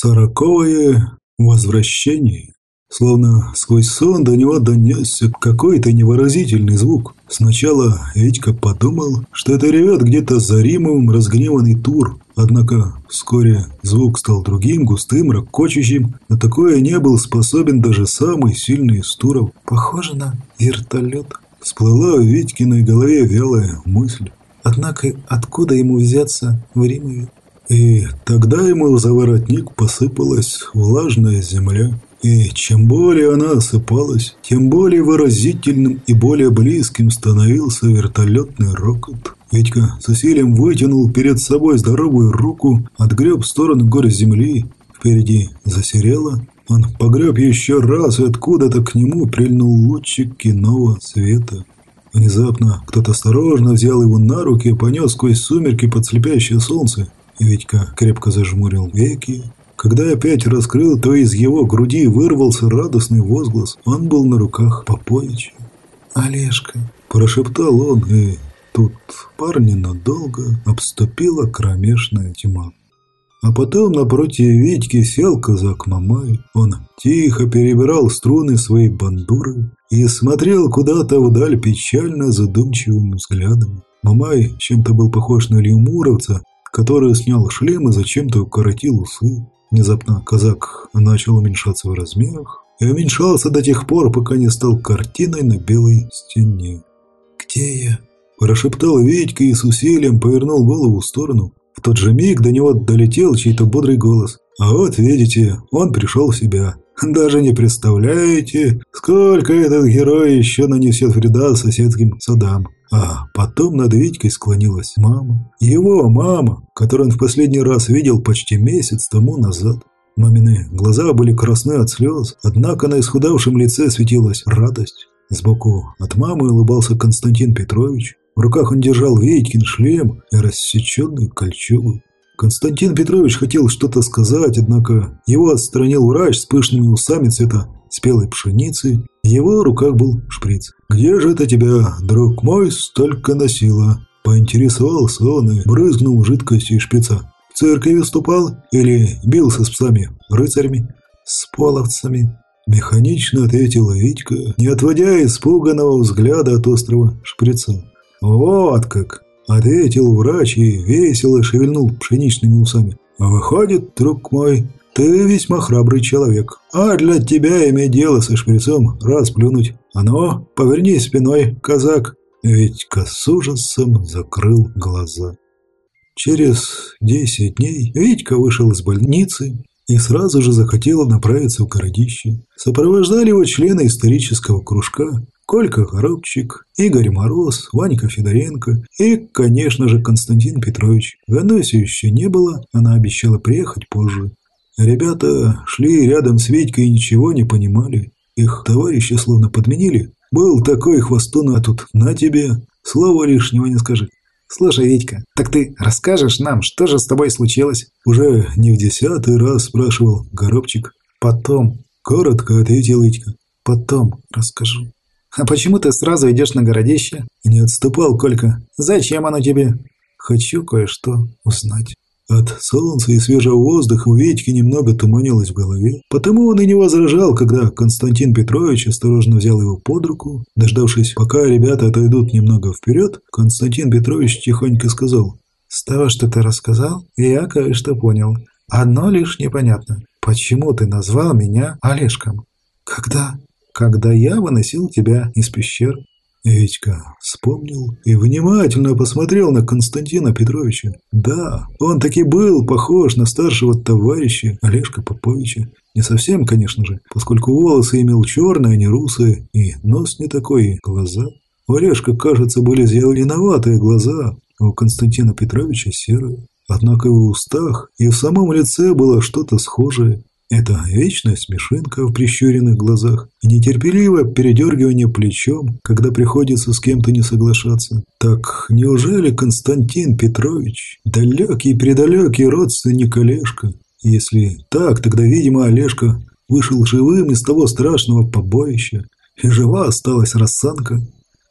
Сороковое возвращение. Словно сквозь сон до него донесся какой-то невыразительный звук. Сначала Этька подумал, что это ревет где-то за Римовым разгневанный тур. Однако вскоре звук стал другим, густым, ракочущим. На такое не был способен даже самый сильный из туров. Похоже на вертолет. Всплыла в Витькиной голове вялая мысль. Однако откуда ему взяться в Римове? И тогда ему за воротник посыпалась влажная земля. И чем более она осыпалась, тем более выразительным и более близким становился вертолетный рокот. Витька с усилием вытянул перед собой здоровую руку, отгреб в сторону горы земли. Впереди засерело. Он погреб еще раз, и откуда-то к нему прильнул лучик киного света. Внезапно кто-то осторожно взял его на руки и понес сквозь сумерки под слепящее солнце. Витька крепко зажмурил веки. Когда опять раскрыл, то из его груди вырвался радостный возглас. Он был на руках Поповича. «Олежка!» – прошептал он, и тут парня надолго обступила кромешная тьма. А потом напротив Витьки сел казак Мамай. Он тихо перебирал струны своей бандуры и смотрел куда-то вдаль печально задумчивым взглядом. Мамай чем-то был похож на лемуровца, который снял шлем и зачем-то укоротил усы. Внезапно казак начал уменьшаться в размерах и уменьшался до тех пор, пока не стал картиной на белой стене. «Где я?» – прошептал Витька и с усилием повернул голову в сторону. В тот же миг до него долетел чей-то бодрый голос. «А вот видите, он пришел в себя. Даже не представляете, сколько этот герой еще нанесет вреда соседским садам». А потом над Витькой склонилась мама. Его мама, которую он в последний раз видел почти месяц тому назад. Мамины глаза были красны от слез, однако на исхудавшем лице светилась радость. Сбоку от мамы улыбался Константин Петрович. В руках он держал Витькин шлем и рассеченную кольчугу. Константин Петрович хотел что-то сказать, однако его отстранил врач с пышными усами цвета спелой пшеницы. В его руках был шприц. «Где же это тебя, друг мой, столько носило?» Поинтересовался он и брызгнул жидкостью из шприца. «В церкви выступал или бился с псами, рыцарями?» «С половцами», Механично ответила Витька, не отводя испуганного взгляда от острого шприца. «Вот как!» – ответил врач и весело шевельнул пшеничными усами. «Выходит, друг мой, ты весьма храбрый человек, а для тебя иметь дело со шприцом расплюнуть. А ну, поверни спиной, казак!» Витька с ужасом закрыл глаза. Через десять дней Витька вышел из больницы и сразу же захотел направиться в городище. Сопровождали его члены исторического кружка Колька Коробчик, Игорь Мороз, Ванька Федоренко и, конечно же, Константин Петрович. Ганоси еще не было, она обещала приехать позже. Ребята шли рядом с Витькой и ничего не понимали. Их товарищи словно подменили. Был такой хвостун, а тут на тебе. Слова лишнего не скажи. «Слушай, Витька, так ты расскажешь нам, что же с тобой случилось?» Уже не в десятый раз спрашивал Горобчик. «Потом», – коротко ответил Витька. «Потом расскажу». «А почему ты сразу идешь на городище?» Не отступал Колька. «Зачем оно тебе?» «Хочу кое-что узнать». От солнца и свежего воздуха у Витьки немного туманилось в голове, потому он и не возражал, когда Константин Петрович осторожно взял его под руку. Дождавшись, пока ребята отойдут немного вперед, Константин Петрович тихонько сказал «С того, что ты рассказал, я кое-что понял. Одно лишь непонятно. Почему ты назвал меня Олежком? Когда? Когда я выносил тебя из пещер. Витька вспомнил и внимательно посмотрел на Константина Петровича. Да, он таки был похож на старшего товарища Олежка Поповича. Не совсем, конечно же, поскольку волосы имел черные, а не русые, и нос не такой, и глаза. У Олежка, кажется, были зеленоватые глаза, а у Константина Петровича серые. Однако в устах и в самом лице было что-то схожее. Это вечная смешинка в прищуренных глазах и нетерпеливое передергивание плечом, когда приходится с кем-то не соглашаться. Так неужели Константин Петрович, далекий-предалекий родственник Олежка? Если так, тогда, видимо, Олежка вышел живым из того страшного побоища, и жива осталась Рассанка.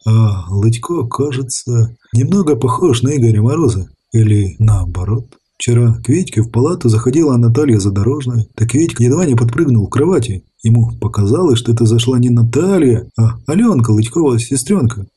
А Лытько, кажется, немного похож на Игоря Мороза, или наоборот. Вчера к Витьке в палату заходила Наталья Задорожная, так Витька едва не подпрыгнул к кровати. Ему показалось, что это зашла не Наталья, а Аленка Лытькова сестренка.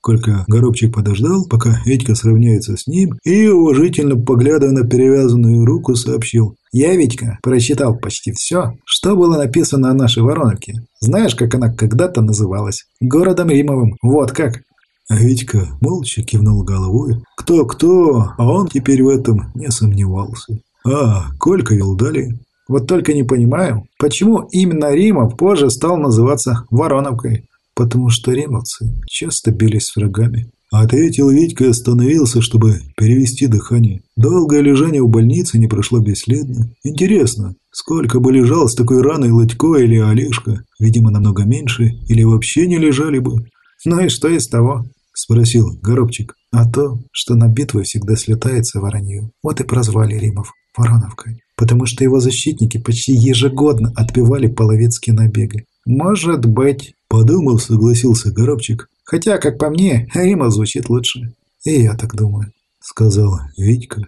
Колька Горобчик подождал, пока Витька сравняется с ним, и, уважительно поглядывая на перевязанную руку, сообщил. «Я, Витька, прочитал почти все, что было написано о нашей Вороновке. Знаешь, как она когда-то называлась? Городом Римовым. Вот как!» А Витька молча кивнул головой. Кто-кто, а он теперь в этом не сомневался. «А, Колька Елдали?» «Вот только не понимаю, почему именно Римов позже стал называться Вороновкой?» «Потому что римовцы часто бились с врагами». Ответил Витька и остановился, чтобы перевести дыхание. Долгое лежание в больнице не прошло бесследно. Интересно, сколько бы лежал с такой раной Лытько или Олежка? Видимо, намного меньше, или вообще не лежали бы. Ну и что из того? – спросил Горобчик. «А то, что на битвы всегда слетается воронью. Вот и прозвали Римов Вороновкой, потому что его защитники почти ежегодно отбивали половецкие набеги. Может быть...» – подумав, согласился Горобчик. «Хотя, как по мне, Римов звучит лучше». «И я так думаю», – сказал Витька.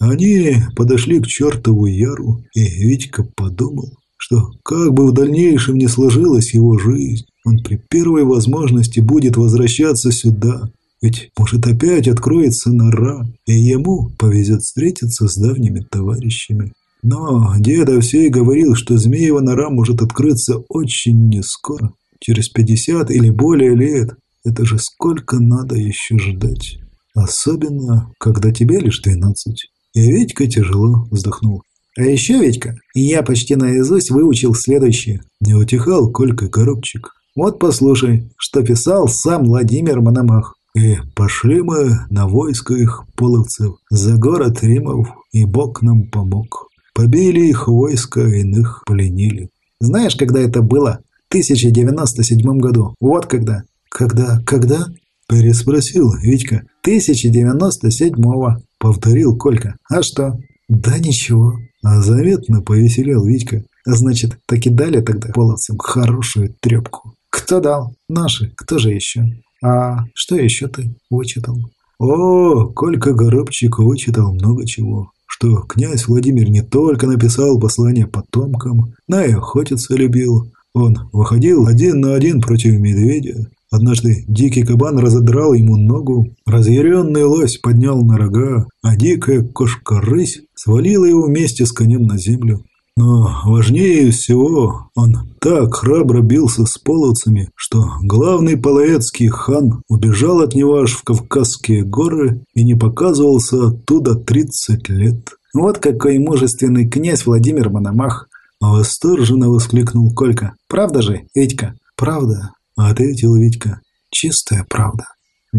Они подошли к чертову яру, и Витька подумал, что как бы в дальнейшем не сложилась его жизнь, он при первой возможности будет возвращаться сюда. Ведь, может, опять откроется нора, и ему повезет встретиться с давними товарищами. Но дед Овсей говорил, что Змеева нора может открыться очень нескоро, через пятьдесят или более лет. Это же сколько надо еще ждать. Особенно, когда тебе лишь двенадцать. И Витька тяжело вздохнул. А еще, Витька, я почти наизусть выучил следующее. Не утихал Колька Коробчик. Вот послушай, что писал сам Владимир Мономах. И пошли мы на войско их половцев за город Римов, и Бог нам помог. Побили их войска, иных пленили. Знаешь, когда это было? В 1097 году. Вот когда. Когда? Когда? Переспросил Витька. 1097-го. Повторил Колька. А что? Да ничего. А заметно повеселел Витька. Значит, таки дали тогда половцам хорошую трепку. Кто дал? Наши. Кто же еще? А что еще ты вычитал? О, Колька Горобчик вычитал много чего. Что князь Владимир не только написал послание потомкам, но и охотиться любил. Он выходил один на один против медведя. Однажды дикий кабан разодрал ему ногу, разъяренный лось поднял на рога, а дикая кошка-рысь свалила его вместе с конем на землю. Но важнее всего, он так храбро бился с половцами, что главный половецкий хан убежал от него аж в Кавказские горы и не показывался оттуда 30 лет. «Вот какой мужественный князь Владимир Мономах!» Восторженно воскликнул Колька. «Правда же, Витька?» «Правда», — ответил Витька. «Чистая правда».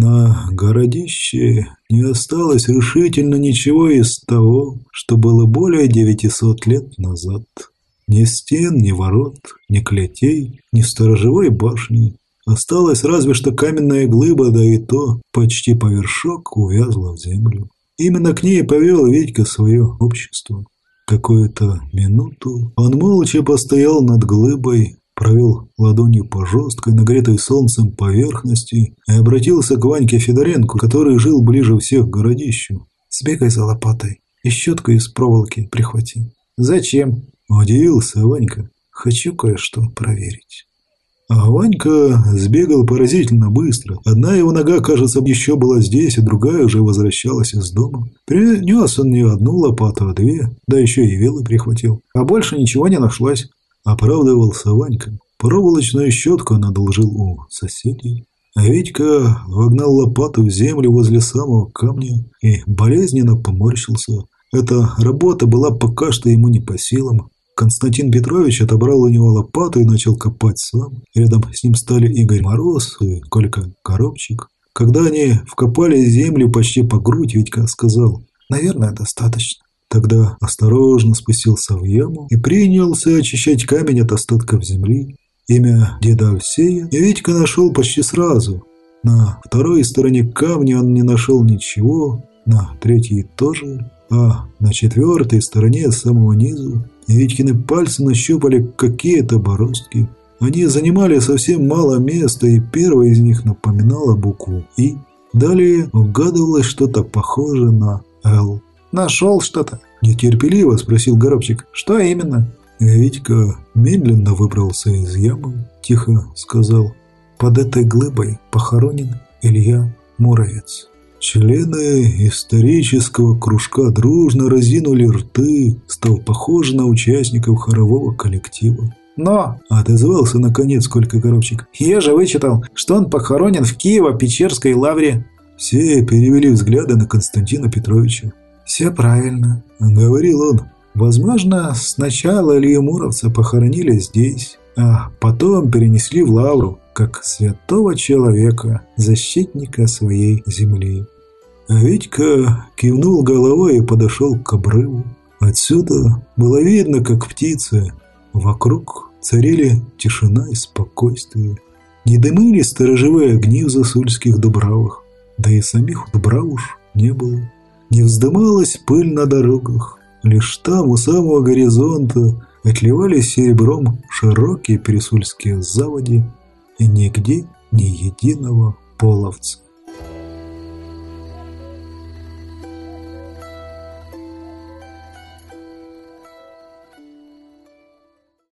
На городище не осталось решительно ничего из того, что было более 900 лет назад. Ни стен, ни ворот, ни клетей, ни сторожевой башни. Осталась разве что каменная глыба, да и то почти повершок увязла в землю. Именно к ней повел Витька свое общество. Какую-то минуту он молча постоял над глыбой, провел ладонью по жесткой, нагретой солнцем поверхности и обратился к Ваньке Федоренко, который жил ближе всех к городищу. «Сбегай за лопатой и щеткой из проволоки прихвати». «Зачем?» – удивился Ванька. «Хочу кое-что проверить». А Ванька сбегал поразительно быстро. Одна его нога, кажется, еще была здесь, а другая уже возвращалась из дома. Принес он не одну лопату, а две, да еще и вилы прихватил. А больше ничего не нашлось. Оправдывался Ванька. Проволочную щетку он одолжил у соседей. А Витька вогнал лопату в землю возле самого камня и болезненно поморщился. Эта работа была пока что ему не по силам. Константин Петрович отобрал у него лопату и начал копать сам. Рядом с ним стали Игорь Мороз и Колька Коробчик. Когда они вкопали землю почти по грудь, Витька сказал, «Наверное, достаточно». Тогда осторожно спустился в яму и принялся очищать камень от остатков земли. Имя деда Овсея Витька нашел почти сразу. На второй стороне камня он не нашел ничего, на третьей тоже, а на четвертой стороне самого низу Витькины пальцы нащупали какие-то бороздки. Они занимали совсем мало места, и первая из них напоминала букву «И». Далее угадывалось что-то похожее на «Л». нашел что-то?» Нетерпеливо спросил Горобчик. «Что именно?» Витька медленно выбрался из ямы, тихо сказал. «Под этой глыбой похоронен Илья Муровец». Члены исторического кружка дружно разинули рты, стал похож на участников хорового коллектива. «Но!» – отозвался наконец Колька Коробчик. «Я же вычитал, что он похоронен в Киево-Печерской лавре». Все перевели взгляды на Константина Петровича. «Все правильно», – говорил он. «Возможно, сначала Илью похоронили здесь, а потом перенесли в лавру, как святого человека, защитника своей земли». Витька кивнул головой и подошел к обрыву. Отсюда было видно, как птицы. Вокруг царили тишина и спокойствие. Не дымили сторожевые огни в засульских дубравах, да и самих дубравуш не было. Не вздымалась пыль на дорогах, лишь там, у самого горизонта, отливали серебром широкие пересульские заводи, и нигде ни единого половца.